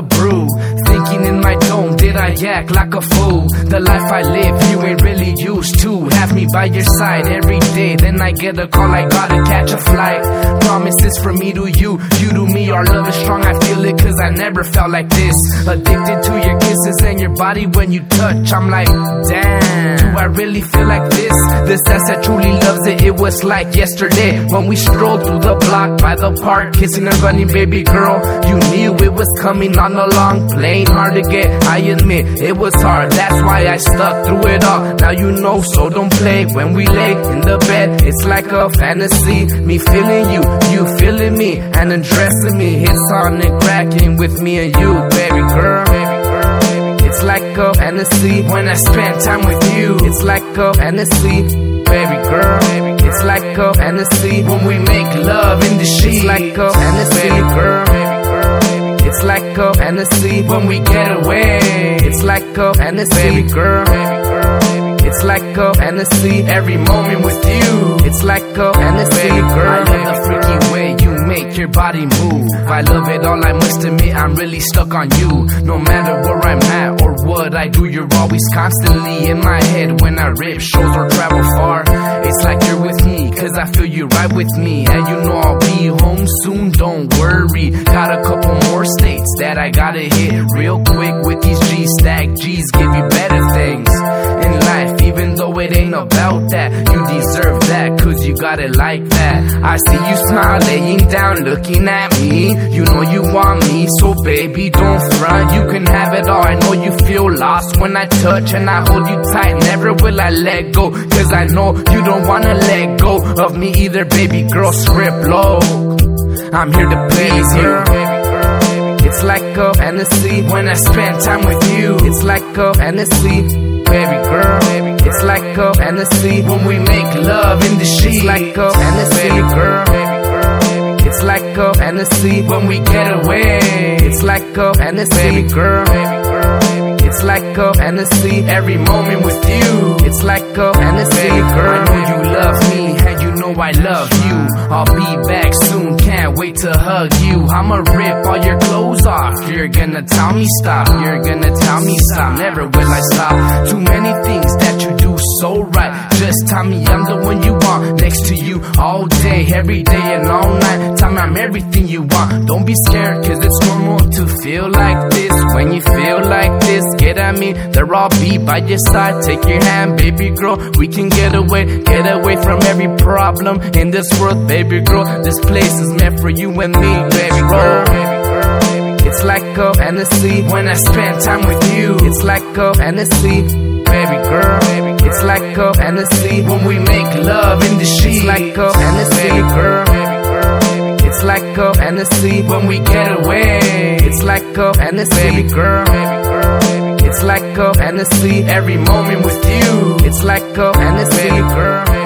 the brew. Thinking in my dome, did I act like a fool? The life I live, you ain't really used to. Have me by your side every day. Then I get a call, I gotta catch a flight. Promises from me to you, you to me. Our love is strong, I feel it cause I never felt like this. Addicted to your kisses and your body when you touch. I'm like, damn. I really feel like this? This ass that truly loves it, it was like yesterday when we strolled through the block by the park, kissing and running, baby girl. You knew it was coming on a long plane, hard to get. I admit it was hard, that's why I stuck through it all. Now you know, so don't play when we lay in the bed. It's like a fantasy, me feeling you, you feeling me, and undressing me. It's on and cracking with me and you, baby girl. It's like a fantasy when I spend time with you. It's like a fantasy, baby girl. It's like a fantasy when we make love in the sheets. It's like a fantasy, baby girl. It's like a fantasy when we get away. It's like a fantasy, baby girl. It's like a fantasy every moment with you. It's like a fantasy, baby girl. I love the freaky way make your body move. I love it all. I must admit, I'm really stuck on you. No matter where I'm at or what I do, you're always constantly in my head when I rip shows or travel far. It's like you're with me, cause I feel you right with me. And you know I'll be home soon, don't worry. Got a couple more states that I gotta hit real quick with these G stack G's. Give you better things in life, even though it ain't about that. You deserve that, cause you got it like. I see you smile, laying down, looking at me. You know you want me, so baby, don't front. You can have it all. I know you feel lost when I touch and I hold you tight. Never will I let go, cause I know you don't wanna let go of me either, baby girl. Script low. I'm here to please you. It's like a fantasy when I spend time with you. It's like a fantasy, baby like a fantasy when we make love in the sheets. It's like a fantasy, baby girl. It's like a fantasy when we get away. It's like a fantasy, baby girl. It's like a fantasy every moment with you. It's like a fantasy, baby girl. I know you love me and you know I love you. I'll be back soon, can't wait to hug you. I'ma rip all your clothes off. You're gonna tell me stop. You're gonna tell me stop. Never will I stop. Too many things you want. Don't be scared, cause it's normal to feel like this. When you feel like this, get at me. There I'll be by your side. Take your hand, baby girl. We can get away, get away from every problem in this world, baby girl. This place is meant for you and me, baby girl. It's like a fantasy when I spend time with you. It's like a fantasy, baby girl. It's like a fantasy when we make love in the sheets. It's like a fantasy, baby girl. It's like a fantasy when we get away. It's like a fantasy, baby girl. It's like a fantasy every moment with you. It's like a fantasy, baby girl.